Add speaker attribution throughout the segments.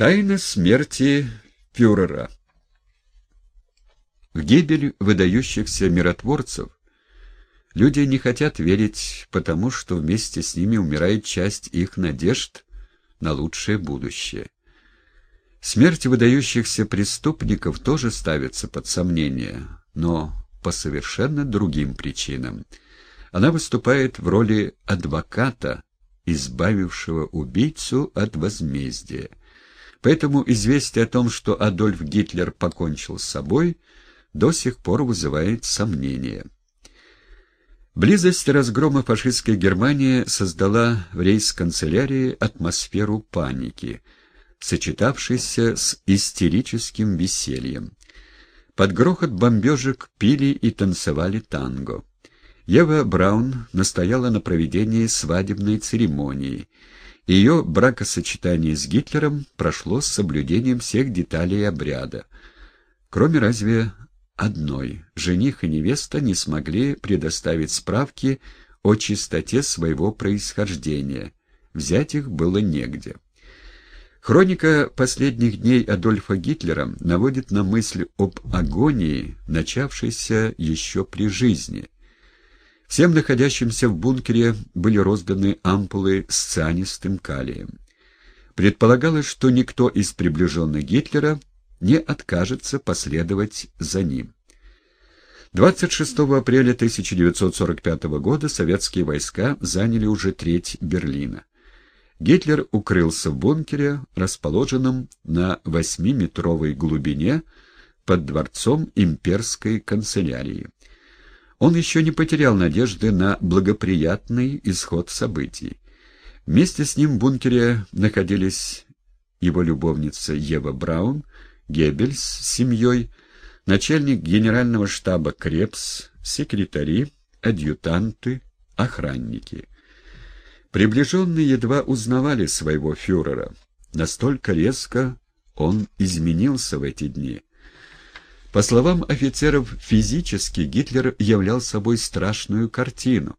Speaker 1: Тайна смерти фюрера В гибель выдающихся миротворцев люди не хотят верить, потому что вместе с ними умирает часть их надежд на лучшее будущее. Смерть выдающихся преступников тоже ставится под сомнение, но по совершенно другим причинам. Она выступает в роли адвоката, избавившего убийцу от возмездия. Поэтому известие о том, что Адольф Гитлер покончил с собой, до сих пор вызывает сомнения. Близость разгрома фашистской Германии создала в рейс-канцелярии атмосферу паники, сочетавшейся с истерическим весельем. Под грохот бомбежек пили и танцевали танго. Ева Браун настояла на проведении свадебной церемонии — ее бракосочетание с Гитлером прошло с соблюдением всех деталей обряда. Кроме разве одной, жених и невеста не смогли предоставить справки о чистоте своего происхождения. Взять их было негде. Хроника последних дней Адольфа Гитлера наводит на мысль об агонии, начавшейся еще при жизни – Всем находящимся в бункере были розданы ампулы с цианистым калием. Предполагалось, что никто из приближенных Гитлера не откажется последовать за ним. 26 апреля 1945 года советские войска заняли уже треть Берлина. Гитлер укрылся в бункере, расположенном на 8-метровой глубине под дворцом имперской канцелярии. Он еще не потерял надежды на благоприятный исход событий. Вместе с ним в бункере находились его любовница Ева Браун, Геббельс с семьей, начальник генерального штаба Крепс, секретари, адъютанты, охранники. Приближенные едва узнавали своего фюрера. Настолько резко он изменился в эти дни. По словам офицеров, физически Гитлер являл собой страшную картину.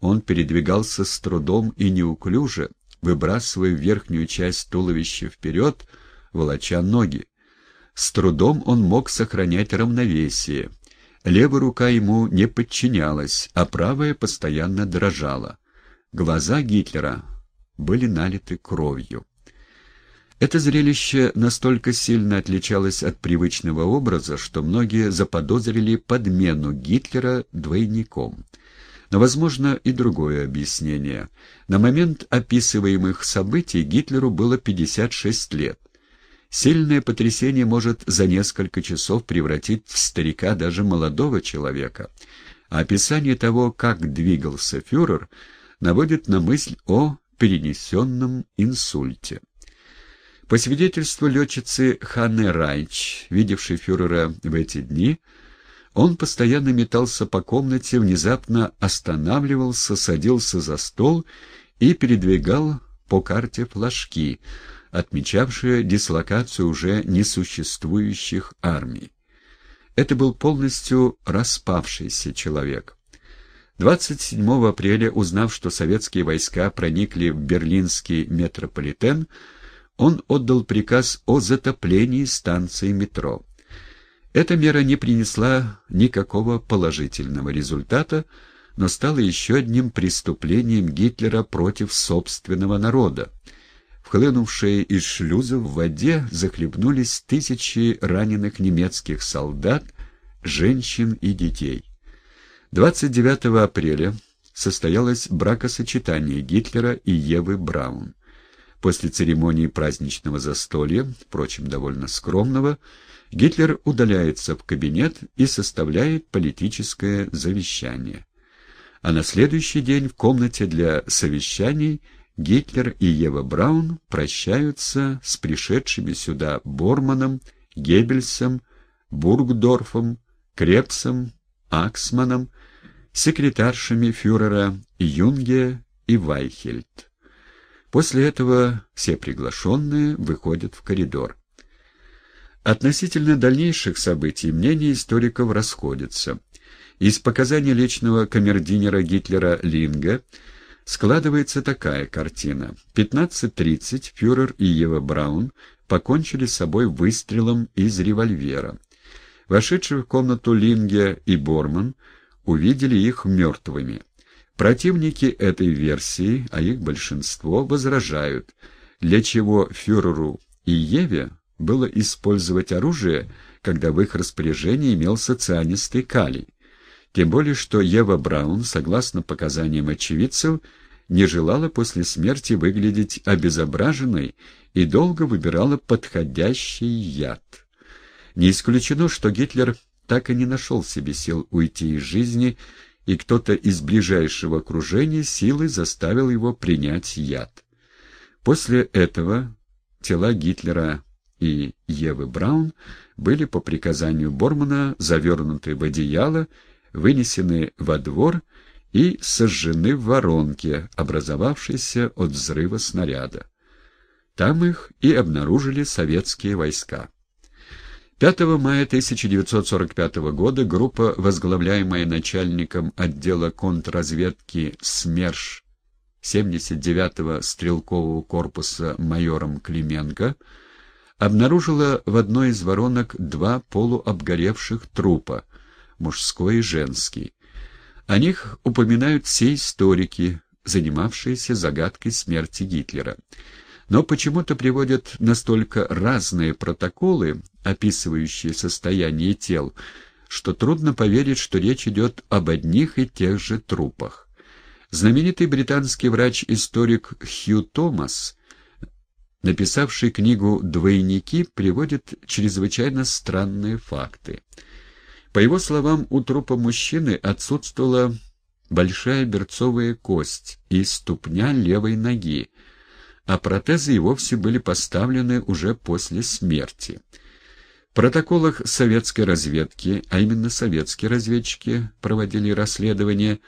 Speaker 1: Он передвигался с трудом и неуклюже, выбрасывая верхнюю часть туловища вперед, волоча ноги. С трудом он мог сохранять равновесие. Левая рука ему не подчинялась, а правая постоянно дрожала. Глаза Гитлера были налиты кровью. Это зрелище настолько сильно отличалось от привычного образа, что многие заподозрили подмену Гитлера двойником. Но, возможно, и другое объяснение. На момент описываемых событий Гитлеру было 56 лет. Сильное потрясение может за несколько часов превратить в старика даже молодого человека. А описание того, как двигался фюрер, наводит на мысль о перенесенном инсульте. По свидетельству летчицы Ханны Райч, видевшей фюрера в эти дни, он постоянно метался по комнате, внезапно останавливался, садился за стол и передвигал по карте флажки, отмечавшие дислокацию уже несуществующих армий. Это был полностью распавшийся человек. 27 апреля, узнав, что советские войска проникли в берлинский метрополитен, он отдал приказ о затоплении станции метро. Эта мера не принесла никакого положительного результата, но стала еще одним преступлением Гитлера против собственного народа. Вхлынувшие из шлюза в воде захлебнулись тысячи раненых немецких солдат, женщин и детей. 29 апреля состоялось бракосочетание Гитлера и Евы Браун. После церемонии праздничного застолья, впрочем, довольно скромного, Гитлер удаляется в кабинет и составляет политическое завещание. А на следующий день в комнате для совещаний Гитлер и Ева Браун прощаются с пришедшими сюда Борманом, Геббельсом, Бургдорфом, Крепсом, Аксманом, секретаршами фюрера Юнге и Вайхельд. После этого все приглашенные выходят в коридор. Относительно дальнейших событий мнения историков расходятся. Из показаний личного камердинера Гитлера Линга Складывается такая картина. 15.30 фюрер и Ева Браун покончили с собой выстрелом из револьвера. Вошедшие в комнату Линге и Борман увидели их мертвыми. Противники этой версии, а их большинство, возражают, для чего фюреру и Еве было использовать оружие, когда в их распоряжении имелся цианистый калий. Тем более, что Ева Браун, согласно показаниям очевидцев, не желала после смерти выглядеть обезображенной и долго выбирала подходящий яд. Не исключено, что Гитлер так и не нашел себе сил уйти из жизни, и кто-то из ближайшего окружения силой заставил его принять яд. После этого тела Гитлера и Евы Браун были по приказанию Бормана завернуты в одеяло, вынесены во двор и сожжены в воронке, образовавшейся от взрыва снаряда. Там их и обнаружили советские войска. 5 мая 1945 года группа, возглавляемая начальником отдела контрразведки СМЕРШ 79-го стрелкового корпуса майором Клименко, обнаружила в одной из воронок два полуобгоревших трупа, мужской и женский. О них упоминают все историки, занимавшиеся загадкой смерти Гитлера. Но почему-то приводят настолько разные протоколы, описывающие состояние тел, что трудно поверить, что речь идет об одних и тех же трупах. Знаменитый британский врач-историк Хью Томас написавший книгу «Двойники», приводит чрезвычайно странные факты. По его словам, у трупа мужчины отсутствовала большая берцовая кость и ступня левой ноги, а протезы и вовсе были поставлены уже после смерти. В протоколах советской разведки, а именно советские разведчики проводили расследование,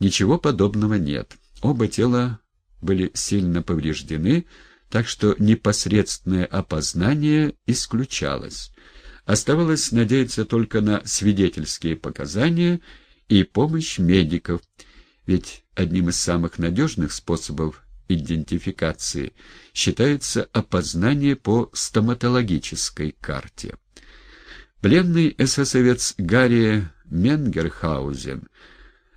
Speaker 1: ничего подобного нет. Оба тела были сильно повреждены, так что непосредственное опознание исключалось. Оставалось надеяться только на свидетельские показания и помощь медиков, ведь одним из самых надежных способов идентификации считается опознание по стоматологической карте. Пленный эсэсовец Гарри Менгерхаузен,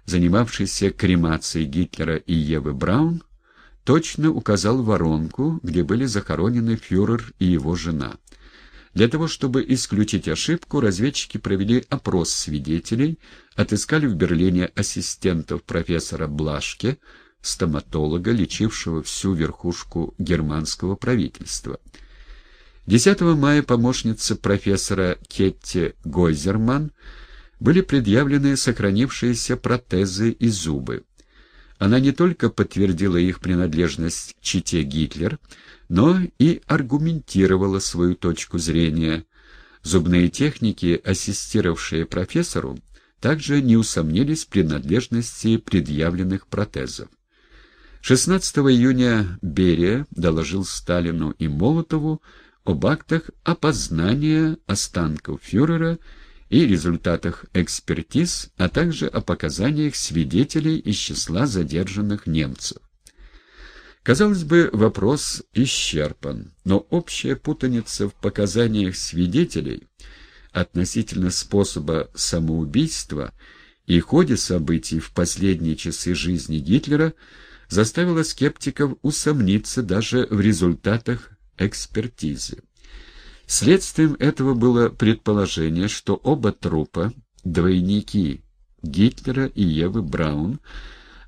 Speaker 1: занимавшийся кремацией Гитлера и Евы Браун, точно указал воронку, где были захоронены фюрер и его жена. Для того, чтобы исключить ошибку, разведчики провели опрос свидетелей, отыскали в Берлине ассистентов профессора Блашке, стоматолога, лечившего всю верхушку германского правительства. 10 мая помощница профессора Кетти Гойзерман были предъявлены сохранившиеся протезы и зубы. Она не только подтвердила их принадлежность чите Гитлер, но и аргументировала свою точку зрения. Зубные техники, ассистировавшие профессору, также не усомнились в принадлежности предъявленных протезов. 16 июня Берия доложил Сталину и Молотову об актах опознания останков фюрера и результатах экспертиз, а также о показаниях свидетелей из числа задержанных немцев. Казалось бы, вопрос исчерпан, но общая путаница в показаниях свидетелей относительно способа самоубийства и ходе событий в последние часы жизни Гитлера заставила скептиков усомниться даже в результатах экспертизы. Следствием этого было предположение, что оба трупа — двойники Гитлера и Евы Браун,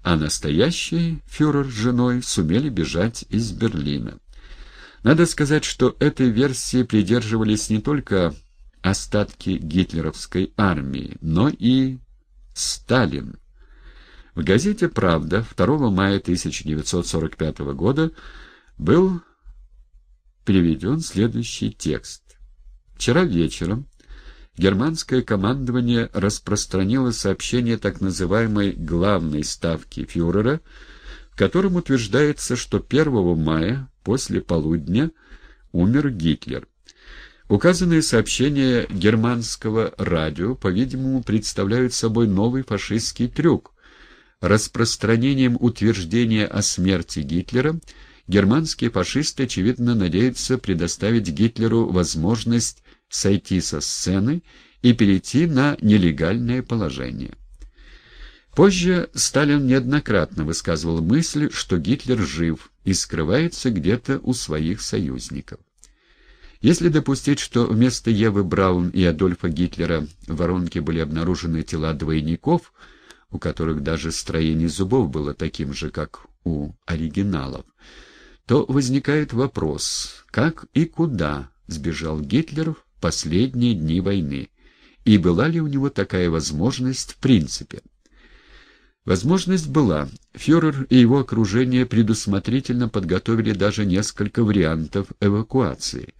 Speaker 1: а настоящий фюрер с женой сумели бежать из Берлина. Надо сказать, что этой версии придерживались не только остатки гитлеровской армии, но и Сталин. В газете «Правда» 2 мая 1945 года был переведен следующий текст. Вчера вечером германское командование распространило сообщение так называемой «главной ставки фюрера», в котором утверждается, что 1 мая после полудня умер Гитлер. Указанные сообщения германского радио, по-видимому, представляют собой новый фашистский трюк, распространением утверждения о смерти Гитлера германские фашисты, очевидно, надеются предоставить Гитлеру возможность сойти со сцены и перейти на нелегальное положение. Позже Сталин неоднократно высказывал мысль, что Гитлер жив и скрывается где-то у своих союзников. Если допустить, что вместо Евы Браун и Адольфа Гитлера в воронке были обнаружены тела двойников, у которых даже строение зубов было таким же, как у оригиналов, то возникает вопрос, как и куда сбежал Гитлер в последние дни войны, и была ли у него такая возможность в принципе. Возможность была. Фюрер и его окружение предусмотрительно подготовили даже несколько вариантов эвакуации.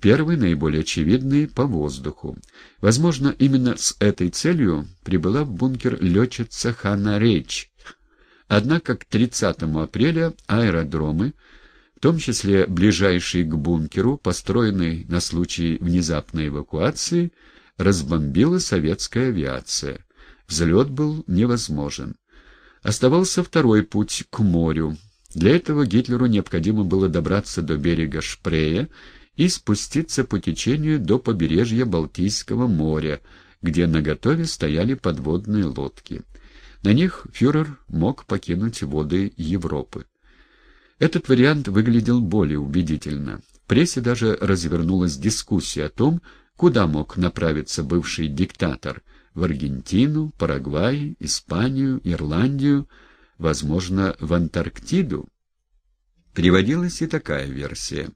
Speaker 1: Первый, наиболее очевидный, по воздуху. Возможно, именно с этой целью прибыла в бункер летчица Ханна Рейч. Однако к 30 апреля аэродромы, в том числе ближайший к бункеру, построенный на случай внезапной эвакуации, разбомбила советская авиация. Взлет был невозможен. Оставался второй путь к морю. Для этого Гитлеру необходимо было добраться до берега Шпрея и спуститься по течению до побережья Балтийского моря, где наготове стояли подводные лодки. На них фюрер мог покинуть воды Европы. Этот вариант выглядел более убедительно. В прессе даже развернулась дискуссия о том, куда мог направиться бывший диктатор – в Аргентину, Парагвай, Испанию, Ирландию, возможно, в Антарктиду. Приводилась и такая версия.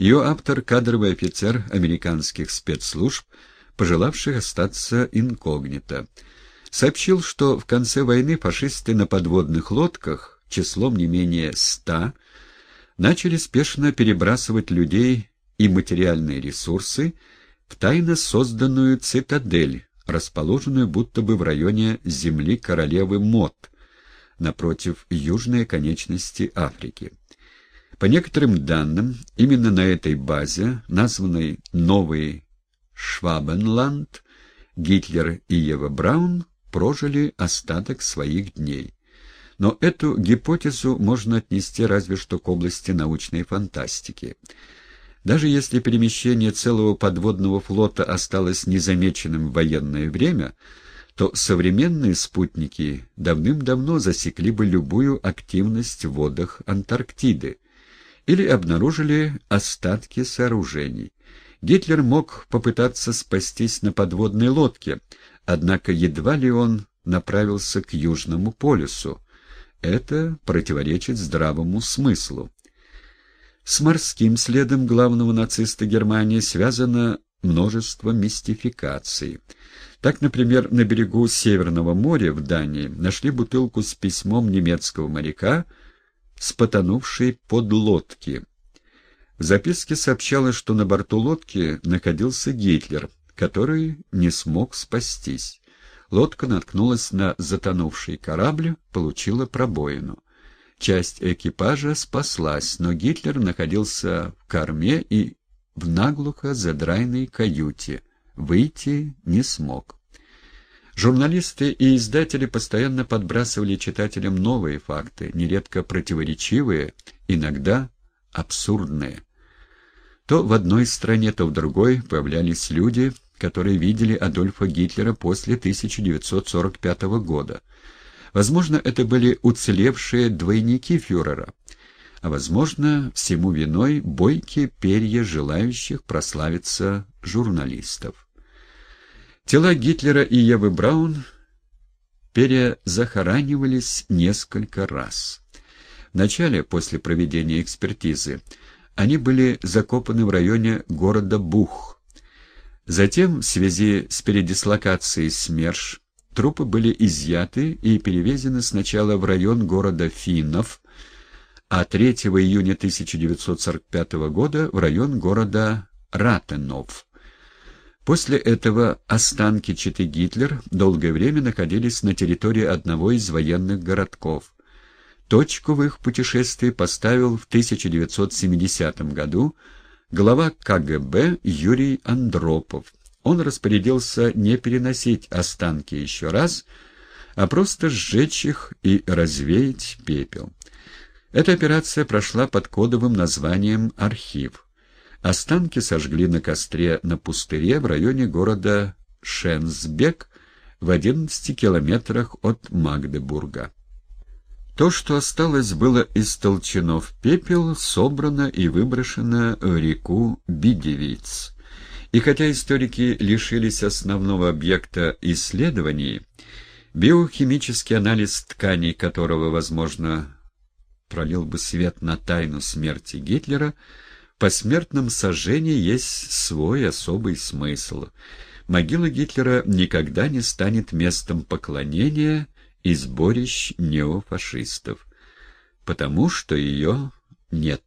Speaker 1: Ее автор — кадровый офицер американских спецслужб, пожелавший остаться инкогнито. Сообщил, что в конце войны фашисты на подводных лодках, числом не менее ста, начали спешно перебрасывать людей и материальные ресурсы в тайно созданную цитадель, расположенную будто бы в районе земли королевы Мот, напротив южной конечности Африки. По некоторым данным, именно на этой базе, названной «Новый Швабенланд», Гитлер и Ева Браун прожили остаток своих дней. Но эту гипотезу можно отнести разве что к области научной фантастики. Даже если перемещение целого подводного флота осталось незамеченным в военное время, то современные спутники давным-давно засекли бы любую активность в водах Антарктиды или обнаружили остатки сооружений. Гитлер мог попытаться спастись на подводной лодке, однако едва ли он направился к Южному полюсу. Это противоречит здравому смыслу. С морским следом главного нациста Германии связано множество мистификаций. Так, например, на берегу Северного моря в Дании нашли бутылку с письмом немецкого моряка с потонувшей подлодки. В записке сообщалось, что на борту лодки находился Гитлер, который не смог спастись. Лодка наткнулась на затонувший корабль, получила пробоину. Часть экипажа спаслась, но Гитлер находился в корме и в наглухо задрайной каюте. Выйти не смог. Журналисты и издатели постоянно подбрасывали читателям новые факты, нередко противоречивые, иногда абсурдные. То в одной стране, то в другой появлялись люди, которые видели Адольфа Гитлера после 1945 года. Возможно, это были уцелевшие двойники фюрера, а, возможно, всему виной бойкие перья желающих прославиться журналистов. Тела Гитлера и Евы Браун перезахоранивались несколько раз. Вначале, после проведения экспертизы, они были закопаны в районе города Бух. Затем, в связи с передислокацией СМЕРШ, Трупы были изъяты и перевезены сначала в район города Финнов, а 3 июня 1945 года в район города Ратенов. После этого останки Читы Гитлер долгое время находились на территории одного из военных городков. Точку в их путешествии поставил в 1970 году глава КГБ Юрий Андропов, он распорядился не переносить останки еще раз, а просто сжечь их и развеять пепел. Эта операция прошла под кодовым названием «Архив». Останки сожгли на костре на пустыре в районе города Шенсбек в 11 километрах от Магдебурга. То, что осталось, было истолчено в пепел, собрано и выброшено в реку Бидевиц. И хотя историки лишились основного объекта исследований, биохимический анализ тканей которого, возможно, пролил бы свет на тайну смерти Гитлера, посмертном сожжении есть свой особый смысл. Могила Гитлера никогда не станет местом поклонения и сборищ неофашистов, потому что ее нет.